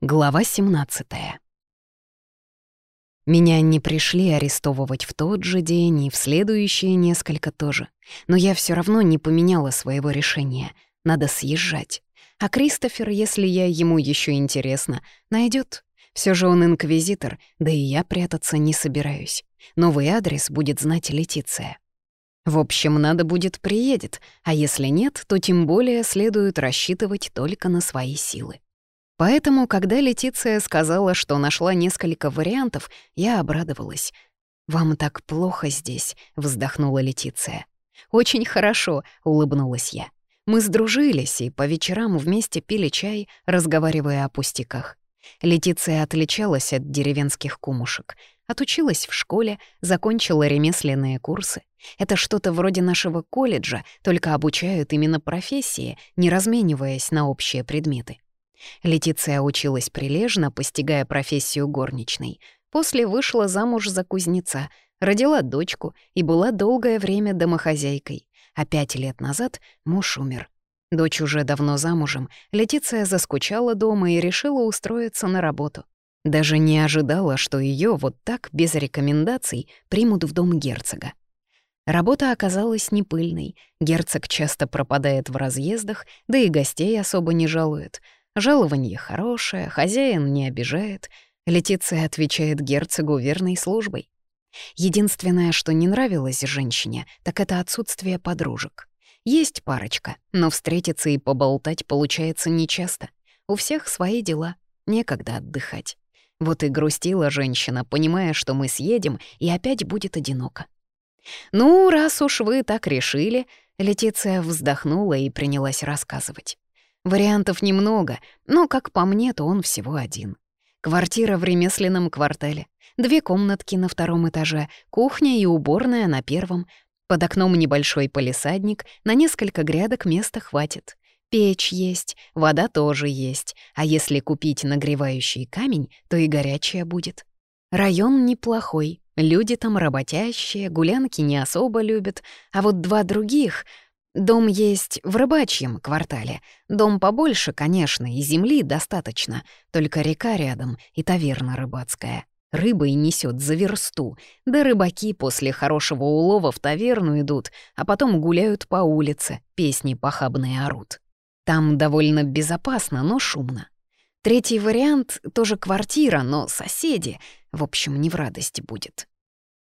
Глава 17 Меня не пришли арестовывать в тот же день и в следующие несколько тоже. Но я все равно не поменяла своего решения. Надо съезжать. А Кристофер, если я ему еще интересно, найдет. Все же он инквизитор, да и я прятаться не собираюсь. Новый адрес будет знать Летиция. В общем, надо будет приедет, а если нет, то тем более следует рассчитывать только на свои силы. Поэтому, когда Летиция сказала, что нашла несколько вариантов, я обрадовалась. «Вам так плохо здесь», — вздохнула Летиция. «Очень хорошо», — улыбнулась я. Мы сдружились и по вечерам вместе пили чай, разговаривая о пустяках. Летиция отличалась от деревенских кумушек. Отучилась в школе, закончила ремесленные курсы. Это что-то вроде нашего колледжа, только обучают именно профессии, не размениваясь на общие предметы. Летиция училась прилежно, постигая профессию горничной. После вышла замуж за кузнеца, родила дочку и была долгое время домохозяйкой. А пять лет назад муж умер. Дочь уже давно замужем, Летиция заскучала дома и решила устроиться на работу. Даже не ожидала, что ее вот так, без рекомендаций, примут в дом герцога. Работа оказалась непыльной, герцог часто пропадает в разъездах, да и гостей особо не жалует — Жалование хорошее, хозяин не обижает. Летиция отвечает герцогу верной службой. Единственное, что не нравилось женщине, так это отсутствие подружек. Есть парочка, но встретиться и поболтать получается нечасто. У всех свои дела, некогда отдыхать. Вот и грустила женщина, понимая, что мы съедем, и опять будет одиноко. «Ну, раз уж вы так решили», — Летиция вздохнула и принялась рассказывать. Вариантов немного, но, как по мне, то он всего один. Квартира в ремесленном квартале, две комнатки на втором этаже, кухня и уборная на первом, под окном небольшой полисадник, на несколько грядок места хватит. Печь есть, вода тоже есть, а если купить нагревающий камень, то и горячая будет. Район неплохой, люди там работящие, гулянки не особо любят, а вот два других — Дом есть в рыбачьем квартале. Дом побольше, конечно, и земли достаточно, только река рядом и таверна рыбацкая. Рыбой несет за версту, да рыбаки после хорошего улова в таверну идут, а потом гуляют по улице, песни похабные орут. Там довольно безопасно, но шумно. Третий вариант — тоже квартира, но соседи. В общем, не в радости будет.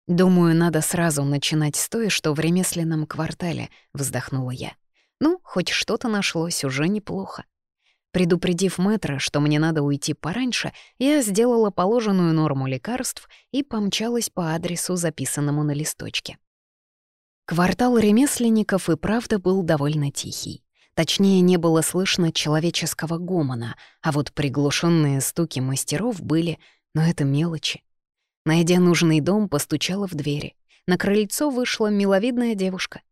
«Думаю, надо сразу начинать с той, что в ремесленном квартале», — вздохнула я. «Ну, хоть что-то нашлось, уже неплохо». Предупредив мэтра, что мне надо уйти пораньше, я сделала положенную норму лекарств и помчалась по адресу, записанному на листочке. Квартал ремесленников и правда был довольно тихий. Точнее, не было слышно человеческого гомона, а вот приглушенные стуки мастеров были, но это мелочи. Найдя нужный дом, постучала в двери. На крыльцо вышла миловидная девушка.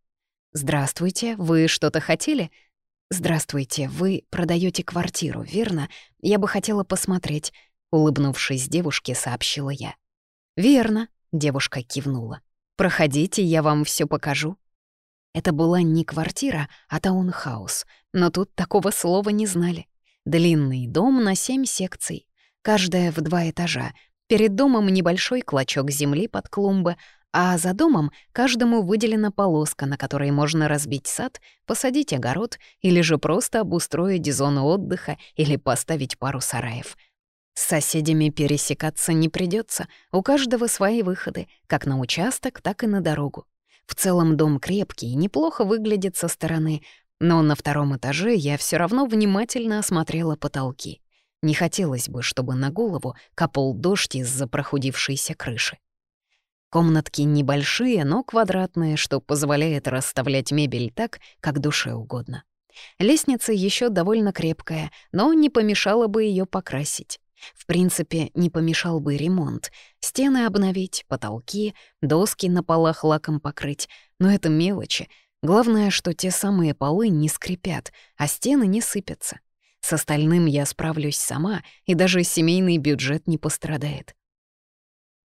«Здравствуйте, вы что-то хотели?» «Здравствуйте, вы продаете квартиру, верно? Я бы хотела посмотреть», — улыбнувшись девушке, сообщила я. «Верно», — девушка кивнула. «Проходите, я вам все покажу». Это была не квартира, а таунхаус, но тут такого слова не знали. Длинный дом на семь секций, каждая в два этажа, Перед домом небольшой клочок земли под клумбы, а за домом каждому выделена полоска, на которой можно разбить сад, посадить огород или же просто обустроить зону отдыха или поставить пару сараев. С соседями пересекаться не придется, у каждого свои выходы, как на участок, так и на дорогу. В целом дом крепкий и неплохо выглядит со стороны, но на втором этаже я все равно внимательно осмотрела потолки. Не хотелось бы, чтобы на голову капал дождь из-за прохудившейся крыши. Комнатки небольшие, но квадратные, что позволяет расставлять мебель так, как душе угодно. Лестница еще довольно крепкая, но не помешало бы ее покрасить. В принципе, не помешал бы ремонт. Стены обновить, потолки, доски на полах лаком покрыть. Но это мелочи. Главное, что те самые полы не скрипят, а стены не сыпятся. С остальным я справлюсь сама, и даже семейный бюджет не пострадает.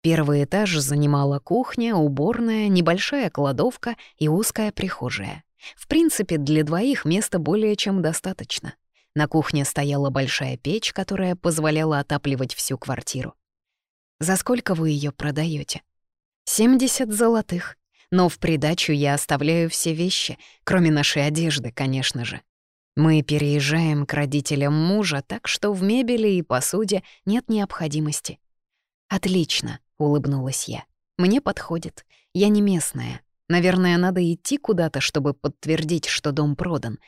Первый этаж занимала кухня, уборная, небольшая кладовка и узкая прихожая. В принципе, для двоих места более чем достаточно. На кухне стояла большая печь, которая позволяла отапливать всю квартиру. «За сколько вы ее продаете? «70 золотых. Но в придачу я оставляю все вещи, кроме нашей одежды, конечно же. Мы переезжаем к родителям мужа, так что в мебели и посуде нет необходимости». «Отлично», — улыбнулась я. «Мне подходит. Я не местная. Наверное, надо идти куда-то, чтобы подтвердить, что дом продан.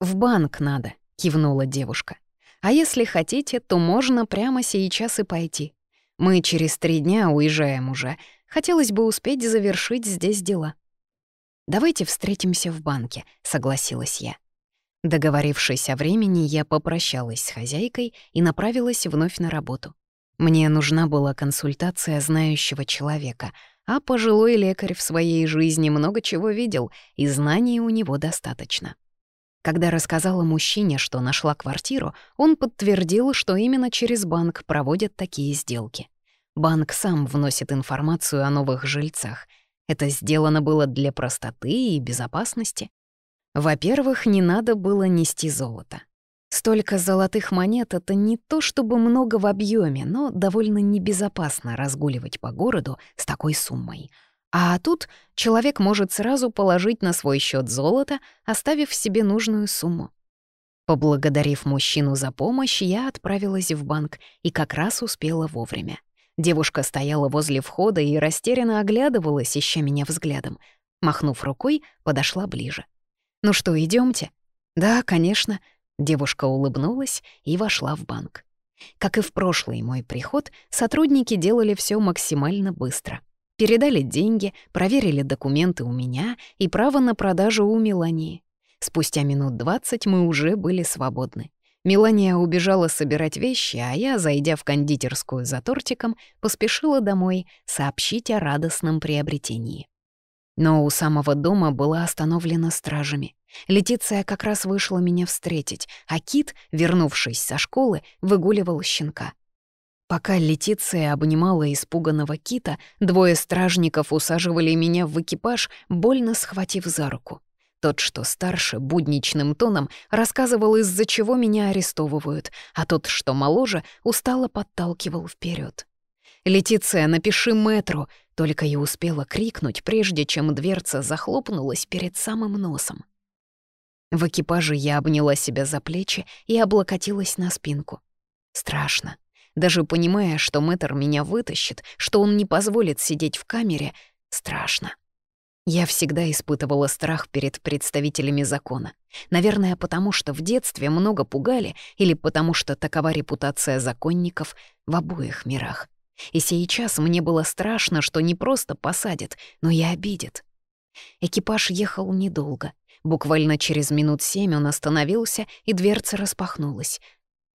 В банк надо, кивнула девушка. А если хотите, то можно прямо сейчас и пойти. Мы через три дня уезжаем уже. Хотелось бы успеть завершить здесь дела. Давайте встретимся в банке, согласилась я. Договорившись о времени, я попрощалась с хозяйкой и направилась вновь на работу. Мне нужна была консультация знающего человека — а пожилой лекарь в своей жизни много чего видел, и знаний у него достаточно. Когда рассказала мужчине, что нашла квартиру, он подтвердил, что именно через банк проводят такие сделки. Банк сам вносит информацию о новых жильцах. Это сделано было для простоты и безопасности. Во-первых, не надо было нести золото. Столько золотых монет — это не то чтобы много в объеме, но довольно небезопасно разгуливать по городу с такой суммой. А тут человек может сразу положить на свой счет золото, оставив себе нужную сумму. Поблагодарив мужчину за помощь, я отправилась в банк и как раз успела вовремя. Девушка стояла возле входа и растерянно оглядывалась, ища меня взглядом. Махнув рукой, подошла ближе. «Ну что, идемте? «Да, конечно», Девушка улыбнулась и вошла в банк. Как и в прошлый мой приход, сотрудники делали все максимально быстро. Передали деньги, проверили документы у меня и право на продажу у Мелании. Спустя минут двадцать мы уже были свободны. Мелания убежала собирать вещи, а я, зайдя в кондитерскую за тортиком, поспешила домой сообщить о радостном приобретении. Но у самого дома была остановлена стражами. Летиция как раз вышла меня встретить, а Кит, вернувшись со школы, выгуливал щенка. Пока Летиция обнимала испуганного Кита, двое стражников усаживали меня в экипаж, больно схватив за руку. Тот, что старше, будничным тоном рассказывал, из-за чего меня арестовывают, а тот, что моложе, устало подталкивал вперед. «Летиция, напиши мэтру!» Только и успела крикнуть, прежде чем дверца захлопнулась перед самым носом. В экипаже я обняла себя за плечи и облокотилась на спинку. Страшно. Даже понимая, что мэтр меня вытащит, что он не позволит сидеть в камере, страшно. Я всегда испытывала страх перед представителями закона. Наверное, потому что в детстве много пугали или потому что такова репутация законников в обоих мирах. И сейчас мне было страшно, что не просто посадят, но и обидят. Экипаж ехал недолго — Буквально через минут семь он остановился, и дверца распахнулась.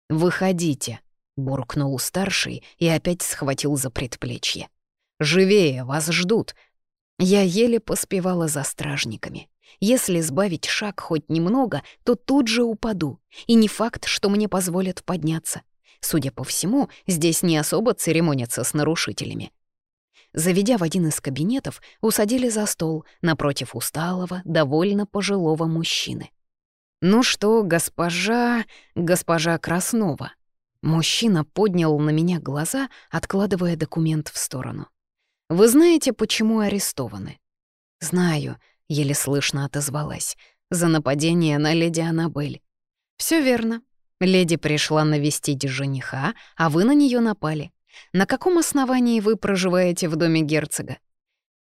«Выходите», — буркнул старший и опять схватил за предплечье. «Живее, вас ждут!» Я еле поспевала за стражниками. Если сбавить шаг хоть немного, то тут же упаду, и не факт, что мне позволят подняться. Судя по всему, здесь не особо церемонятся с нарушителями. Заведя в один из кабинетов, усадили за стол напротив усталого, довольно пожилого мужчины. «Ну что, госпожа... госпожа Краснова?» Мужчина поднял на меня глаза, откладывая документ в сторону. «Вы знаете, почему арестованы?» «Знаю», — еле слышно отозвалась, «за нападение на леди Аннабель». Все верно. Леди пришла навестить жениха, а вы на нее напали. На каком основании вы проживаете в доме герцога?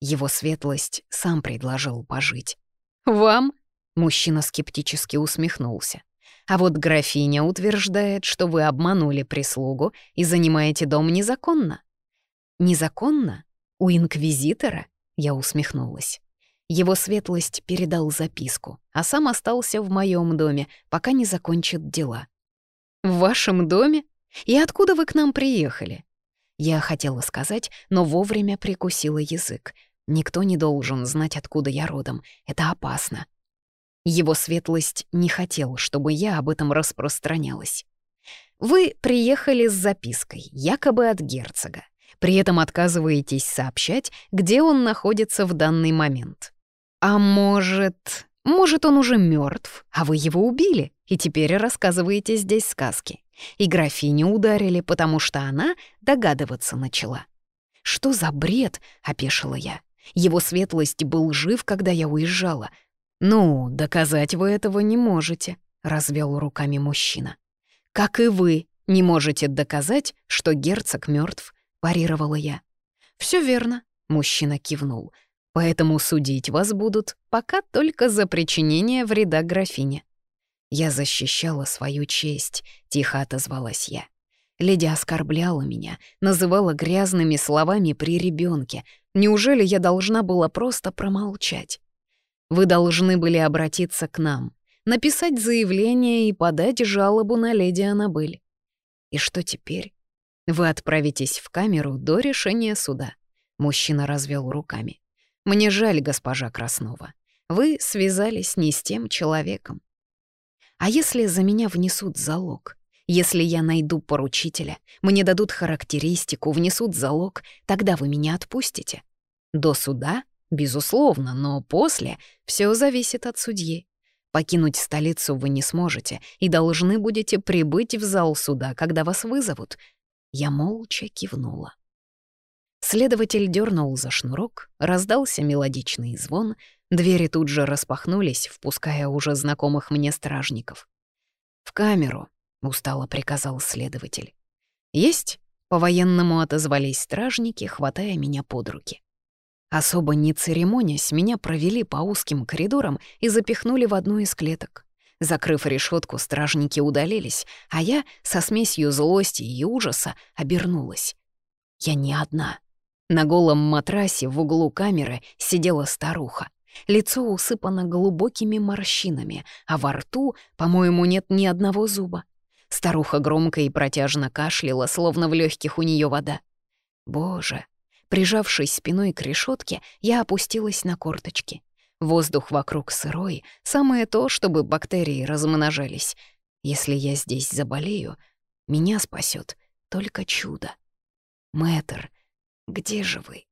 Его светлость сам предложил пожить. Вам? Мужчина скептически усмехнулся. А вот графиня утверждает, что вы обманули прислугу и занимаете дом незаконно. Незаконно? У инквизитора? Я усмехнулась. Его светлость передал записку, а сам остался в моем доме, пока не закончит дела. «В вашем доме? И откуда вы к нам приехали?» Я хотела сказать, но вовремя прикусила язык. Никто не должен знать, откуда я родом. Это опасно. Его светлость не хотел, чтобы я об этом распространялась. Вы приехали с запиской, якобы от герцога. При этом отказываетесь сообщать, где он находится в данный момент. А может, Может, он уже мертв, а вы его убили, и теперь рассказываете здесь сказки. И графиню ударили, потому что она догадываться начала. «Что за бред?» — опешила я. «Его светлость был жив, когда я уезжала». «Ну, доказать вы этого не можете», — развел руками мужчина. «Как и вы не можете доказать, что герцог мертв, парировала я. Все верно», — мужчина кивнул поэтому судить вас будут пока только за причинение вреда графине». «Я защищала свою честь», — тихо отозвалась я. Леди оскорбляла меня, называла грязными словами при ребенке. Неужели я должна была просто промолчать? Вы должны были обратиться к нам, написать заявление и подать жалобу на леди Аннабель. И что теперь? Вы отправитесь в камеру до решения суда. Мужчина развел руками. Мне жаль, госпожа Краснова. Вы связались не с тем человеком. А если за меня внесут залог? Если я найду поручителя, мне дадут характеристику, внесут залог, тогда вы меня отпустите? До суда? Безусловно, но после все зависит от судьи. Покинуть столицу вы не сможете и должны будете прибыть в зал суда, когда вас вызовут. Я молча кивнула. Следователь дернул за шнурок, раздался мелодичный звон, двери тут же распахнулись, впуская уже знакомых мне стражников. «В камеру», — устало приказал следователь. «Есть?» — по-военному отозвались стражники, хватая меня под руки. Особо не церемонясь, меня провели по узким коридорам и запихнули в одну из клеток. Закрыв решетку, стражники удалились, а я, со смесью злости и ужаса, обернулась. Я не одна. На голом матрасе в углу камеры сидела старуха. Лицо усыпано глубокими морщинами, а во рту, по-моему, нет ни одного зуба. Старуха громко и протяжно кашляла, словно в легких у нее вода. Боже! Прижавшись спиной к решетке, я опустилась на корточки. Воздух вокруг сырой, самое то, чтобы бактерии размножались. Если я здесь заболею, меня спасет только чудо. Мэтр, где же вы?